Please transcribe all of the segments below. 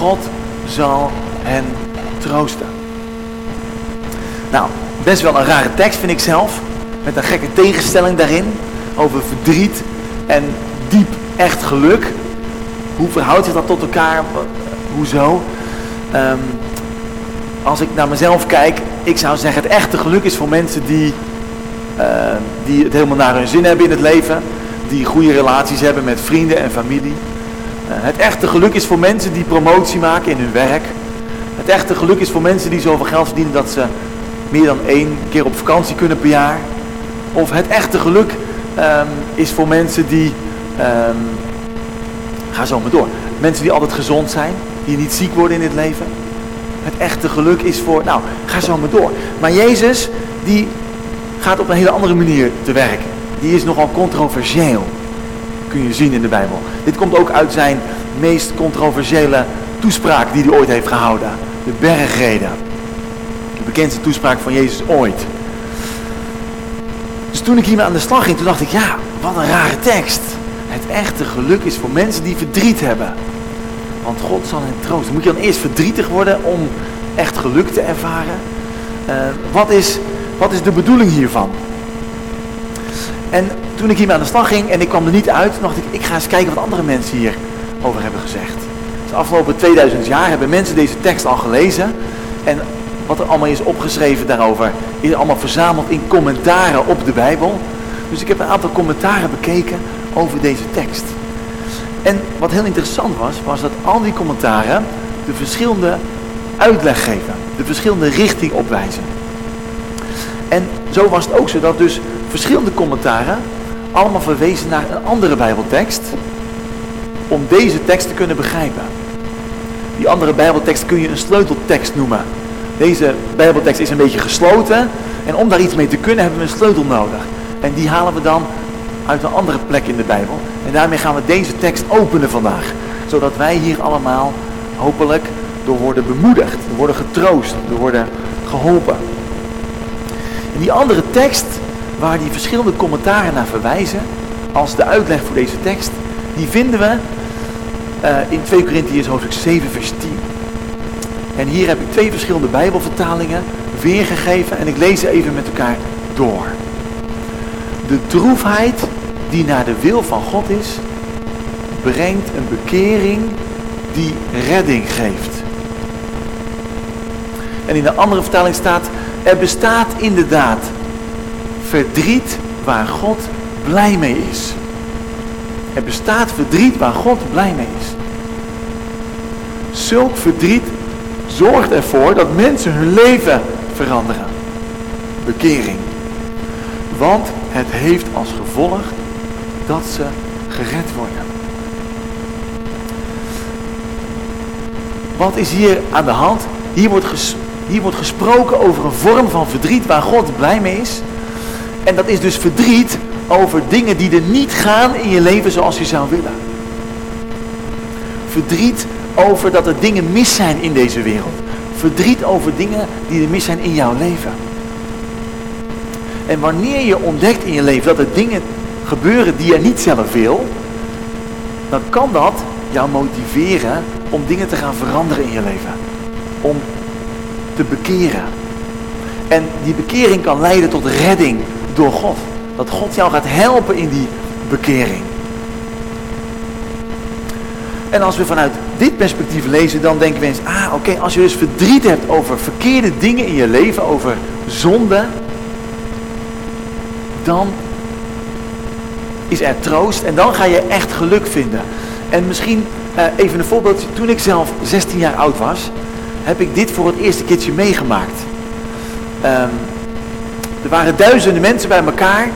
God zal hen troosten. Nou, best wel een rare tekst vind ik zelf. Met een gekke tegenstelling daarin. Over verdriet en diep echt geluk. Hoe verhoudt zich dat tot elkaar? Hoezo? Um, als ik naar mezelf kijk, ik zou zeggen het echte geluk is voor mensen die, uh, die het helemaal naar hun zin hebben in het leven. Die goede relaties hebben met vrienden en familie. Uh, het echte geluk is voor mensen die promotie maken in hun werk. Het echte geluk is voor mensen die zoveel geld verdienen dat ze meer dan één keer op vakantie kunnen per jaar. Of het echte geluk um, is voor mensen die, um, ga zo maar door, mensen die altijd gezond zijn, die niet ziek worden in het leven. Het echte geluk is voor, nou, ga zo maar door. Maar Jezus, die gaat op een hele andere manier te werk. Die is nogal controversieel, kun je zien in de Bijbel. Dit komt ook uit zijn meest controversiële toespraak die hij ooit heeft gehouden. De bergreden. De bekendste toespraak van Jezus ooit. Dus toen ik hiermee aan de slag ging, toen dacht ik, ja, wat een rare tekst. Het echte geluk is voor mensen die verdriet hebben. Want God zal hen troosten. Moet je dan eerst verdrietig worden om echt geluk te ervaren? Uh, wat, is, wat is de bedoeling hiervan? En toen ik hiermee aan de slag ging en ik kwam er niet uit, dacht ik, ik ga eens kijken wat andere mensen hierover hebben gezegd. Dus de afgelopen 2000 jaar hebben mensen deze tekst al gelezen. En wat er allemaal is opgeschreven daarover, is allemaal verzameld in commentaren op de Bijbel. Dus ik heb een aantal commentaren bekeken over deze tekst. En wat heel interessant was, was dat al die commentaren de verschillende uitleg geven. De verschillende richting opwijzen. En zo was het ook zo dat dus verschillende commentaren allemaal verwezen naar een andere bijbeltekst om deze tekst te kunnen begrijpen. Die andere bijbeltekst kun je een sleuteltekst noemen. Deze bijbeltekst is een beetje gesloten en om daar iets mee te kunnen hebben we een sleutel nodig. En die halen we dan uit een andere plek in de Bijbel. En daarmee gaan we deze tekst openen vandaag. Zodat wij hier allemaal hopelijk door worden bemoedigd, door worden getroost, door worden geholpen. En die andere tekst, waar die verschillende commentaren naar verwijzen, als de uitleg voor deze tekst, die vinden we uh, in 2 Korintiërs hoofdstuk 7 vers 10. En hier heb ik twee verschillende bijbelvertalingen weergegeven en ik lees ze even met elkaar door. De droefheid die naar de wil van God is, brengt een bekering die redding geeft. En in de andere vertaling staat, er bestaat inderdaad verdriet waar God blij mee is. Er bestaat verdriet waar God blij mee is. Zulk verdriet zorgt ervoor dat mensen hun leven veranderen. Bekering. Want het heeft als gevolg dat ze gered worden. Wat is hier aan de hand? Hier wordt, hier wordt gesproken over een vorm van verdriet waar God blij mee is. En dat is dus verdriet over dingen die er niet gaan in je leven zoals je zou willen. Verdriet over dat er dingen mis zijn in deze wereld. Verdriet over dingen die er mis zijn in jouw leven. En wanneer je ontdekt in je leven dat er dingen gebeuren die je niet zelf wil, dan kan dat jou motiveren om dingen te gaan veranderen in je leven. Om te bekeren. En die bekering kan leiden tot redding door God. Dat God jou gaat helpen in die bekering. En als we vanuit dit perspectief lezen, dan denken we eens, ah oké, als je dus verdriet hebt over verkeerde dingen in je leven, over zonde, dan is er troost en dan ga je echt geluk vinden. En misschien uh, even een voorbeeld. Toen ik zelf 16 jaar oud was, heb ik dit voor het eerste keertje meegemaakt. Um, er waren duizenden mensen bij elkaar.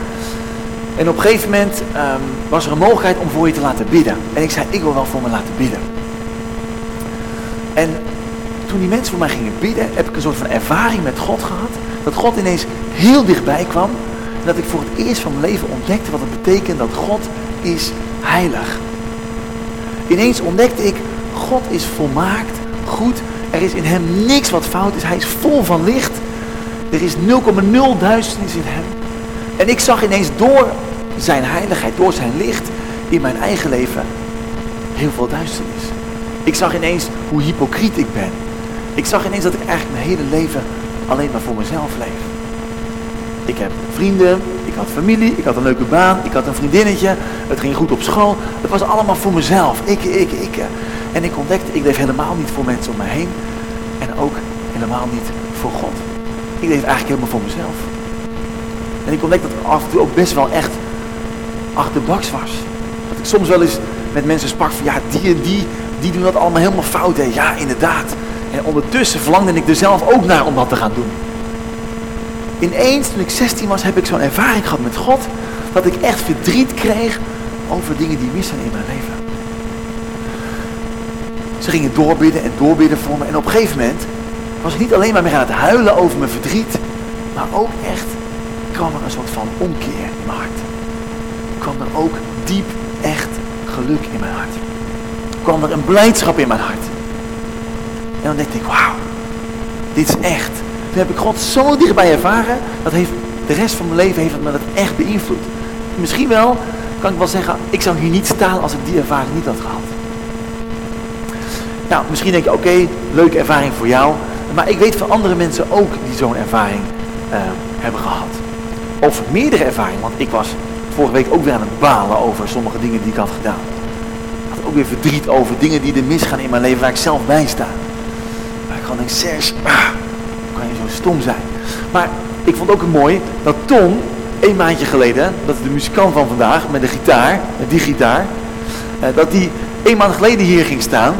En op een gegeven moment um, was er een mogelijkheid om voor je te laten bidden. En ik zei, ik wil wel voor me laten bidden. En toen die mensen voor mij gingen bidden, heb ik een soort van ervaring met God gehad. Dat God ineens heel dichtbij kwam dat ik voor het eerst van mijn leven ontdekte wat het betekent dat God is heilig. Ineens ontdekte ik, God is volmaakt, goed. Er is in hem niks wat fout is. Hij is vol van licht. Er is 0,0 duisternis in hem. En ik zag ineens door zijn heiligheid, door zijn licht in mijn eigen leven heel veel duisternis. Ik zag ineens hoe hypocriet ik ben. Ik zag ineens dat ik eigenlijk mijn hele leven alleen maar voor mezelf leef. Ik heb vrienden, ik had familie, ik had een leuke baan, ik had een vriendinnetje, het ging goed op school. Het was allemaal voor mezelf. Ik, ik, ik. En ik ontdekte, ik leef helemaal niet voor mensen om me heen. En ook helemaal niet voor God. Ik leef eigenlijk helemaal voor mezelf. En ik ontdekte dat ik af en toe ook best wel echt achterbaks was. Dat ik soms wel eens met mensen sprak van ja, die en die, die doen dat allemaal helemaal fout. Hè. Ja, inderdaad. En ondertussen verlangde ik er zelf ook naar om dat te gaan doen. Ineens, toen ik 16 was, heb ik zo'n ervaring gehad met God, dat ik echt verdriet kreeg over dingen die mis zijn in mijn leven. Ze gingen doorbidden en doorbidden voor me. En op een gegeven moment was ik niet alleen maar meer aan het huilen over mijn verdriet, maar ook echt kwam er een soort van omkeer in mijn hart. Kwam er ook diep, echt geluk in mijn hart. Kwam er een blijdschap in mijn hart. En dan dacht ik, wauw, dit is echt. Toen heb ik God zo dichtbij ervaren, dat heeft de rest van mijn leven heeft me dat echt beïnvloed. Misschien wel, kan ik wel zeggen, ik zou hier niet staan als ik die ervaring niet had gehad. Nou, misschien denk je, oké, leuke ervaring voor jou. Maar ik weet van andere mensen ook die zo'n ervaring uh, hebben gehad. Of meerdere ervaringen, want ik was vorige week ook weer aan het balen over sommige dingen die ik had gedaan. Ik had ook weer verdriet over dingen die er misgaan in mijn leven waar ik zelf bij sta. Maar ik gewoon denk, Serge, ah, kan je zo stom zijn. Maar ik vond ook mooi dat Tom, een maandje geleden, dat is de muzikant van vandaag, met de gitaar, met die gitaar, uh, dat die een maand geleden hier ging staan,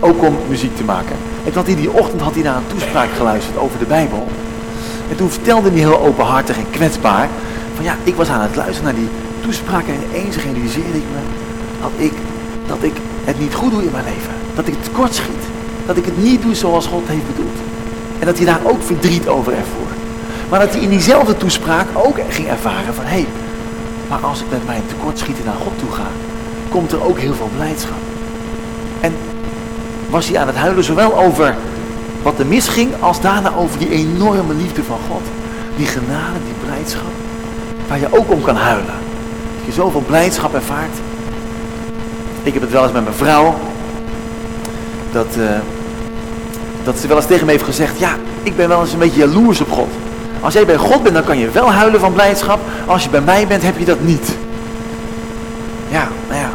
ook om muziek te maken. En dat hij die ochtend had hij naar een toespraak geluisterd over de Bijbel. En toen vertelde hij heel openhartig en kwetsbaar. Van ja, ik was aan het luisteren naar die toespraak en ineens realiseerde ik me dat ik, dat ik het niet goed doe in mijn leven. Dat ik het kort schiet. Dat ik het niet doe zoals God heeft bedoeld. En dat hij daar ook verdriet over ervoor. Maar dat hij in diezelfde toespraak ook ging ervaren van hé, hey, maar als ik met mijn tekortschieten naar God toe ga, komt er ook heel veel blijdschap. En was hij aan het huilen zowel over wat er misging, als daarna over die enorme liefde van God. Die genade, die blijdschap, waar je ook om kan huilen. Dat je zoveel blijdschap ervaart. Ik heb het wel eens met mijn vrouw, dat, uh, dat ze wel eens tegen me heeft gezegd, ja, ik ben wel eens een beetje jaloers op God. Als jij bij God bent, dan kan je wel huilen van blijdschap. Als je bij mij bent, heb je dat niet. Ja, nou ja,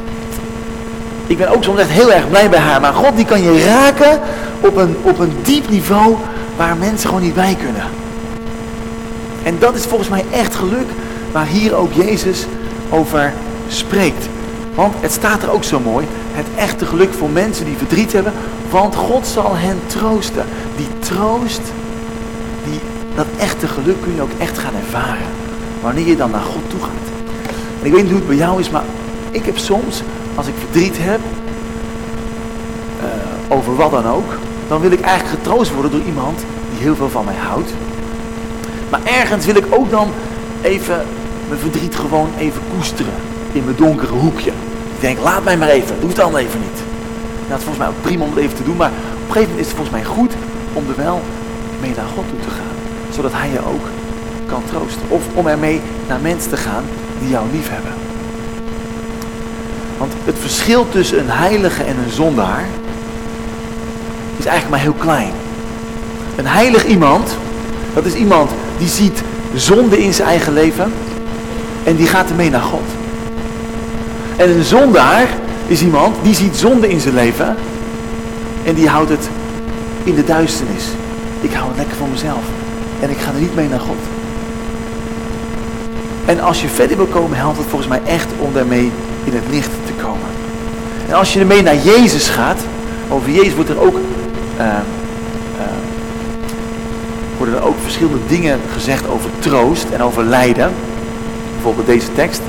ik ben ook soms echt heel erg blij bij haar. Maar God die kan je raken op een, op een diep niveau waar mensen gewoon niet bij kunnen. En dat is volgens mij echt geluk waar hier ook Jezus over spreekt. Want het staat er ook zo mooi. Het echte geluk voor mensen die verdriet hebben. Want God zal hen troosten. Die troost, die, dat echte geluk kun je ook echt gaan ervaren. Wanneer je dan naar God toe gaat. En ik weet niet hoe het bij jou is, maar ik heb soms als ik verdriet heb, uh, over wat dan ook, dan wil ik eigenlijk getroost worden door iemand die heel veel van mij houdt. Maar ergens wil ik ook dan even mijn verdriet gewoon even koesteren in mijn donkere hoekje. Ik denk, laat mij maar even, doe het dan even niet. Nou, het is volgens mij ook prima om het even te doen, maar op een gegeven moment is het volgens mij goed om er wel mee naar God toe te gaan. Zodat Hij je ook kan troosten. Of om ermee naar mensen te gaan die jou lief hebben. Want het verschil tussen een heilige en een zondaar is eigenlijk maar heel klein. Een heilig iemand, dat is iemand die ziet zonde in zijn eigen leven en die gaat ermee naar God. En een zondaar is iemand die ziet zonde in zijn leven en die houdt het in de duisternis. Ik hou het lekker voor mezelf en ik ga er niet mee naar God. En als je verder wil komen, helpt het volgens mij echt om daarmee in het licht En als je ermee naar Jezus gaat, over Jezus wordt er ook, uh, uh, worden er ook verschillende dingen gezegd over troost en over lijden. Bijvoorbeeld deze tekst.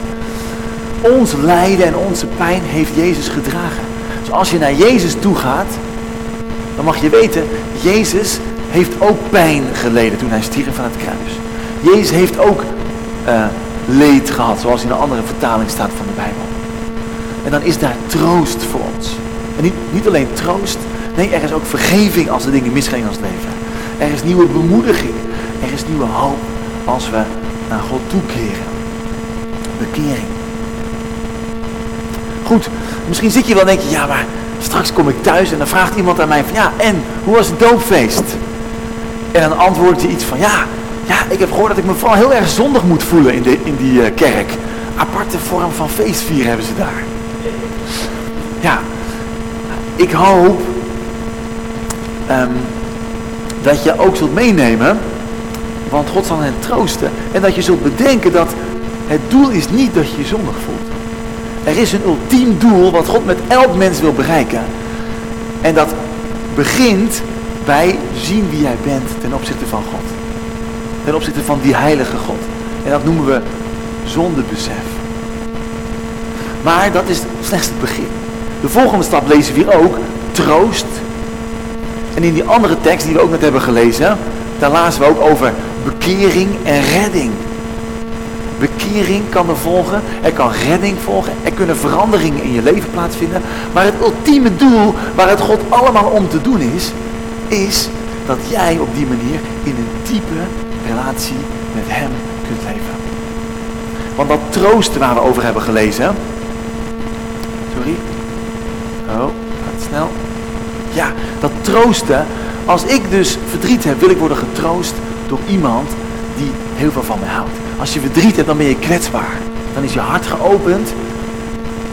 Ons lijden en onze pijn heeft Jezus gedragen. Dus als je naar Jezus toe gaat, dan mag je weten, Jezus heeft ook pijn geleden toen hij stierf van het kruis. Jezus heeft ook uh, leed gehad, zoals in een andere vertaling staat van de Bijbel. En dan is daar troost voor ons. En niet, niet alleen troost, nee, er is ook vergeving als de dingen misgaan in ons leven. Er is nieuwe bemoediging. Er is nieuwe hoop als we naar God toekeren. Bekering. Goed, misschien zit je wel en denk je, ja maar Straks kom ik thuis en dan vraagt iemand aan mij van ja, en hoe was het doopfeest? En dan antwoordt hij iets van ja, ja, ik heb gehoord dat ik me vooral heel erg zondig moet voelen in, de, in die uh, kerk. Aparte vorm van feestvieren hebben ze daar. Ja, ik hoop um, dat je ook zult meenemen, want God zal hen troosten. En dat je zult bedenken dat het doel is niet dat je je zondig voelt. Er is een ultiem doel wat God met elk mens wil bereiken. En dat begint bij zien wie jij bent ten opzichte van God. Ten opzichte van die heilige God. En dat noemen we zondebesef. Maar dat is slechts het begin. De volgende stap lezen we hier ook. Troost. En in die andere tekst die we ook net hebben gelezen. Daar lazen we ook over bekering en redding. Bekering kan er volgen, er kan redding volgen, er kunnen veranderingen in je leven plaatsvinden. Maar het ultieme doel waar het God allemaal om te doen is, is dat jij op die manier in een diepe relatie met Hem kunt leven. Want dat troosten waar we over hebben gelezen. Sorry. Oh, gaat snel. Ja, dat troosten. Als ik dus verdriet heb, wil ik worden getroost door iemand die heel veel van mij houdt. Als je verdriet hebt, dan ben je kwetsbaar. Dan is je hart geopend.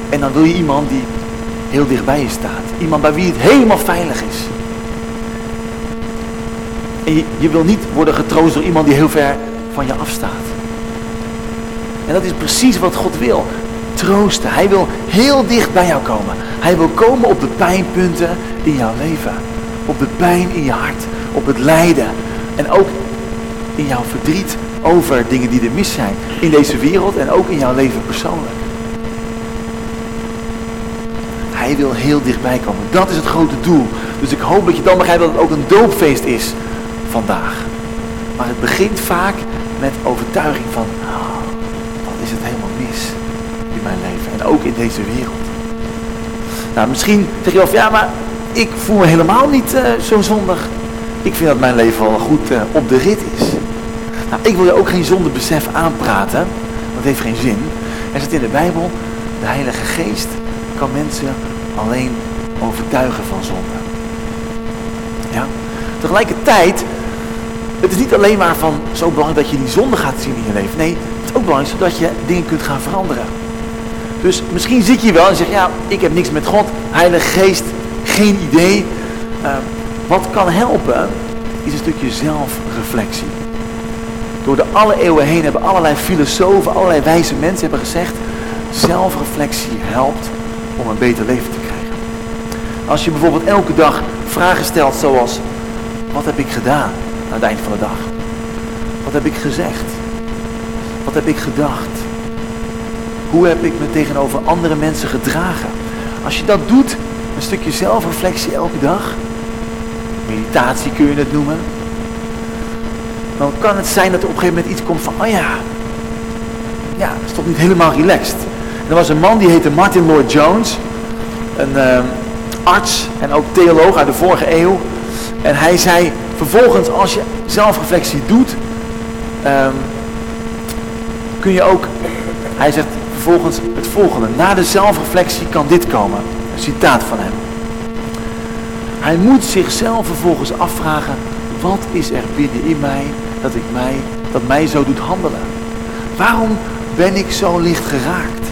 En dan wil je iemand die heel dicht bij je staat. Iemand bij wie het helemaal veilig is. En je, je wil niet worden getroost door iemand die heel ver van je afstaat. En dat is precies wat God wil. Troosten. Hij wil heel dicht bij jou komen. Hij wil komen op de pijnpunten in jouw leven. Op de pijn in je hart. Op het lijden. En ook in jouw verdriet over dingen die er mis zijn. In deze wereld en ook in jouw leven persoonlijk. Hij wil heel dichtbij komen. Dat is het grote doel. Dus ik hoop dat je dan begrijpt dat het ook een doopfeest is vandaag. Maar het begint vaak met overtuiging van, oh, wat is het helemaal mis in mijn leven en ook in deze wereld. Nou, misschien zeg je of ja, maar ik voel me helemaal niet uh, zo zondig. Ik vind dat mijn leven wel goed uh, op de rit is. Nou, ik wil je ook geen zondebesef aanpraten. Dat heeft geen zin. Er zit in de Bijbel, de Heilige Geest kan mensen alleen overtuigen van zonde. Ja? Tegelijkertijd het is niet alleen maar van zo belangrijk dat je die zonde gaat zien in je leven. Nee, het is ook belangrijk zodat je dingen kunt gaan veranderen. Dus misschien zit je wel en zeg ja, ik heb niks met God, Heilige Geest, geen idee. Uh, wat kan helpen is een stukje zelfreflectie. Door de alle eeuwen heen hebben allerlei filosofen, allerlei wijze mensen hebben gezegd, zelfreflectie helpt om een beter leven te krijgen. Als je bijvoorbeeld elke dag vragen stelt zoals, wat heb ik gedaan? aan het eind van de dag? Wat heb ik gezegd? Wat heb ik gedacht? Hoe heb ik me tegenover andere mensen gedragen? Als je dat doet, een stukje zelfreflectie elke dag, meditatie kun je het noemen, dan kan het zijn dat er op een gegeven moment iets komt van, oh ja, ja, dat is toch niet helemaal relaxed. er was een man die heette Martin Lloyd Jones, een uh, arts en ook theoloog uit de vorige eeuw. En hij zei, vervolgens als je zelfreflectie doet, um, kun je ook, hij zegt vervolgens het volgende. Na de zelfreflectie kan dit komen. Een citaat van hem. Hij moet zichzelf vervolgens afvragen, wat is er binnenin mij dat, ik mij dat mij zo doet handelen? Waarom ben ik zo licht geraakt?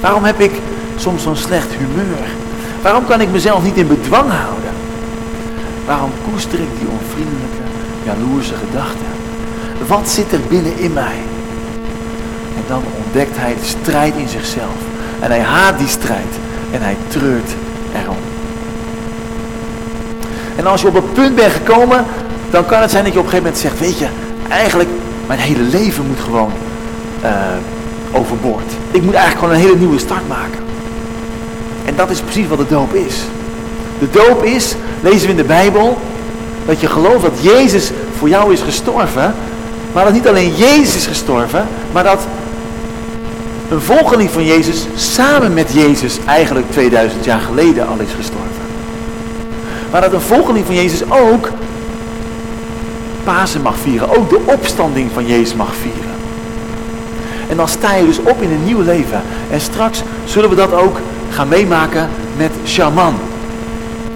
Waarom heb ik soms zo'n slecht humeur? Waarom kan ik mezelf niet in bedwang houden? Waarom koester ik die onvriendelijke, jaloerse gedachten? Wat zit er binnenin mij? En dan ontdekt hij de strijd in zichzelf. En hij haat die strijd. En hij treurt erom. En als je op een punt bent gekomen, dan kan het zijn dat je op een gegeven moment zegt, weet je, eigenlijk mijn hele leven moet gewoon uh, overboord. Ik moet eigenlijk gewoon een hele nieuwe start maken. En dat is precies wat de doop is. De doop is, lezen we in de Bijbel, dat je gelooft dat Jezus voor jou is gestorven. Maar dat niet alleen Jezus is gestorven, maar dat een volgeling van Jezus samen met Jezus eigenlijk 2000 jaar geleden al is gestorven. Maar dat een volgeling van Jezus ook Pasen mag vieren, ook de opstanding van Jezus mag vieren. En dan sta je dus op in een nieuw leven. En straks zullen we dat ook gaan meemaken met Shaman.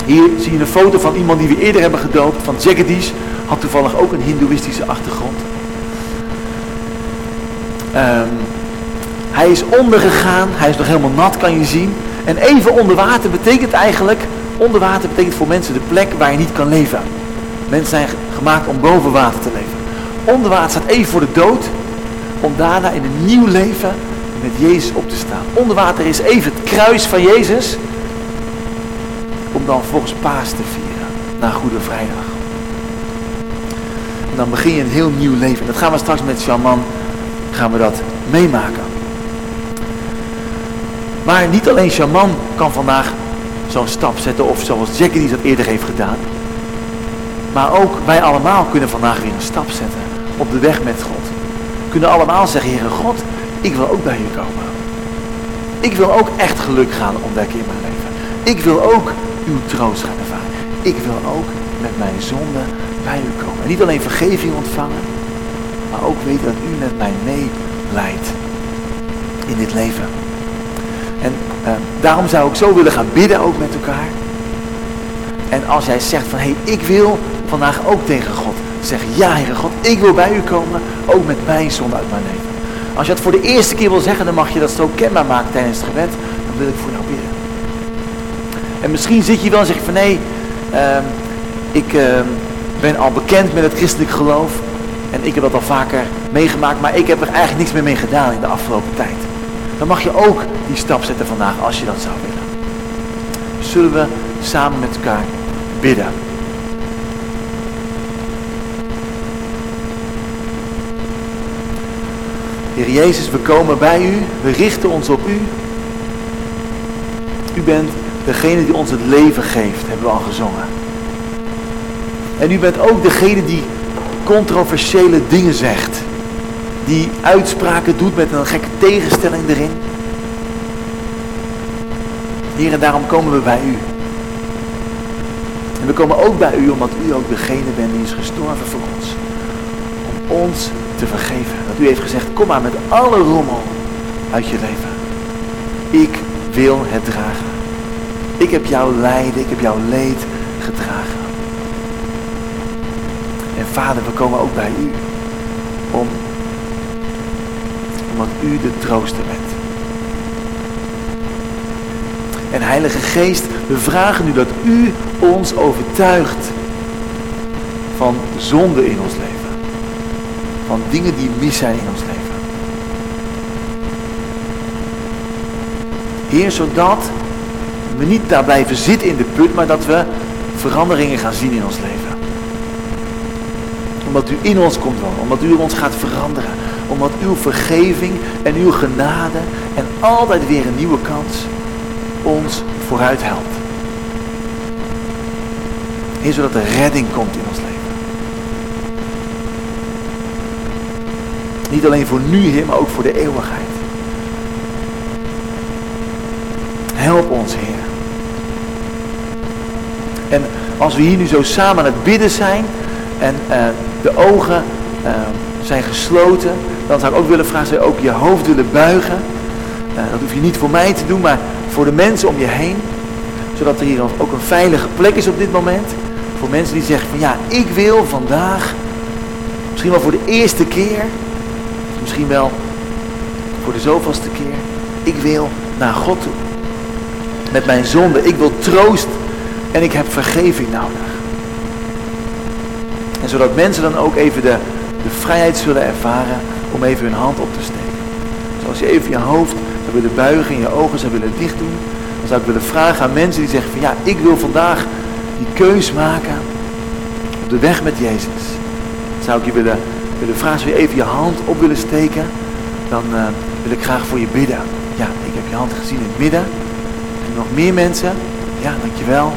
Hier zie je een foto van iemand die we eerder hebben gedoopt, van Jagadish. Had toevallig ook een hindoeïstische achtergrond. Ehm, hij is ondergegaan, hij is nog helemaal nat kan je zien. En even onder water betekent eigenlijk, onder water betekent voor mensen de plek waar je niet kan leven. Mensen zijn gemaakt om boven water te leven. Onder water staat even voor de dood, om daarna in een nieuw leven met Jezus op te staan. Onder water is even het kruis van Jezus, om dan volgens paas te vieren, na Goede Vrijdag. En dan begin je een heel nieuw leven. Dat gaan we straks met Shaman, gaan we dat meemaken. Maar niet alleen Shaman kan vandaag zo'n stap zetten, of zoals Jackie dat eerder heeft gedaan. Maar ook wij allemaal kunnen vandaag weer een stap zetten op de weg met God. We kunnen allemaal zeggen, Heere God, ik wil ook bij u komen. Ik wil ook echt geluk gaan ontdekken in mijn leven. Ik wil ook uw troost gaan ervaren. Ik wil ook met mijn zonde bij u komen. En niet alleen vergeving ontvangen, maar ook weten dat u met mij meeleidt in dit leven. En uh, daarom zou ik zo willen gaan bidden ook met elkaar. En als jij zegt van, hé, hey, ik wil vandaag ook tegen God zeggen, ja Heere God, ik wil bij u komen, ook met mijn zonde uit mijn leven. Als je dat voor de eerste keer wil zeggen, dan mag je dat zo kenbaar maken tijdens het gebed. Dan wil ik voor jou bidden. En misschien zit je wel en zeg je van, nee, uh, ik uh, ben al bekend met het christelijk geloof. En ik heb dat al vaker meegemaakt, maar ik heb er eigenlijk niks meer mee gedaan in de afgelopen tijd. Dan mag je ook die stap zetten vandaag als je dat zou willen. Zullen we samen met elkaar bidden. Heer Jezus, we komen bij u, we richten ons op u. U bent degene die ons het leven geeft, hebben we al gezongen. En u bent ook degene die controversiële dingen zegt. Die uitspraken doet met een gekke tegenstelling erin. Heer, en daarom komen we bij u. En we komen ook bij u omdat u ook degene bent die is gestorven voor ons. Om ons te vergeven. Dat u heeft gezegd, kom maar met alle rommel uit je leven. Ik wil het dragen. Ik heb jouw lijden, ik heb jouw leed gedragen. En vader, we komen ook bij u. Om, omdat u de trooster bent. En Heilige Geest, we vragen u dat u ons overtuigt van zonde in ons leven. Van dingen die mis zijn in ons leven. Heer, zodat we niet daar blijven zitten in de put, maar dat we veranderingen gaan zien in ons leven. Omdat u in ons komt wonen, omdat u ons gaat veranderen. Omdat uw vergeving en uw genade en altijd weer een nieuwe kans ons vooruit helpt. Heer, zodat er redding komt in ons leven. Niet alleen voor nu, Heer, maar ook voor de eeuwigheid. Help ons, Heer. En als we hier nu zo samen aan het bidden zijn en uh, de ogen uh, zijn gesloten, dan zou ik ook willen vragen, zou je ook je hoofd willen buigen. Uh, dat hoef je niet voor mij te doen, maar voor de mensen om je heen. Zodat er hier ook een veilige plek is op dit moment. Voor mensen die zeggen van ja, ik wil vandaag, misschien wel voor de eerste keer, misschien wel voor de zoveelste keer, ik wil naar God toe. Met mijn zonde, ik wil troost en ik heb vergeving nodig. En zodat mensen dan ook even de, de vrijheid zullen ervaren om even hun hand op te steken. Zoals je even je hoofd zou willen buigen en je ogen zou willen dicht doen. Dan zou ik willen vragen aan mensen die zeggen van ja, ik wil vandaag die keus maken op de weg met Jezus. Dan zou ik je willen, willen vragen, zou je even je hand op willen steken. Dan uh, wil ik graag voor je bidden. Ja, ik heb je hand gezien in het midden. En nog meer mensen. Ja, dankjewel.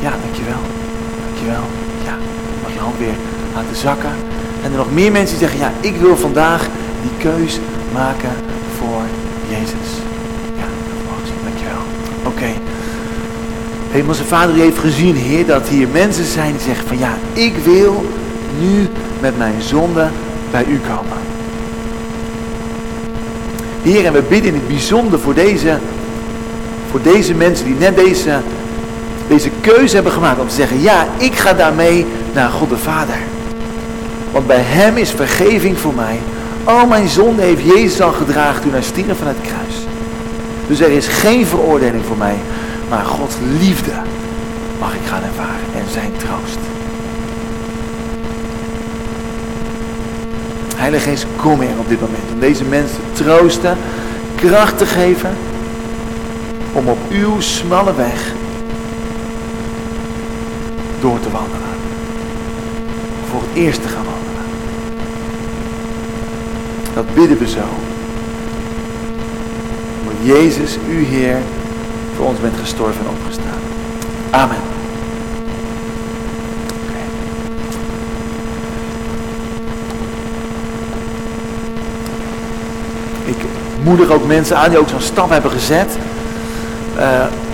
Ja, dankjewel. Dankjewel. Ja, mag je hand weer laten zakken. En er nog meer mensen die zeggen, ja, ik wil vandaag die keus maken voor Jezus. Ja, dat. Dankjewel. Oké. Okay. Hemelse Vader, heeft gezien, Heer, dat hier mensen zijn die zeggen van, ja, ik wil nu met mijn zonde bij u komen. Heer, en we bidden in het bijzonder voor deze, voor deze mensen die net deze deze keuze hebben gemaakt om te zeggen, ja, ik ga daarmee naar God de Vader. Want bij hem is vergeving voor mij. Al mijn zonde heeft Jezus al gedragen toen hij stierf van het kruis. Dus er is geen veroordeling voor mij, maar Gods liefde mag ik gaan ervaren en zijn troost. Heilige Geest, kom er op dit moment om deze mensen te troosten, kracht te geven om op uw smalle weg door te wandelen. Voor het eerst te gaan. Dat bidden we zo. Omdat Jezus, uw Heer, voor ons bent gestorven en opgestaan. Amen. Ik moedig ook mensen aan die ook zo'n stap hebben gezet. Uh,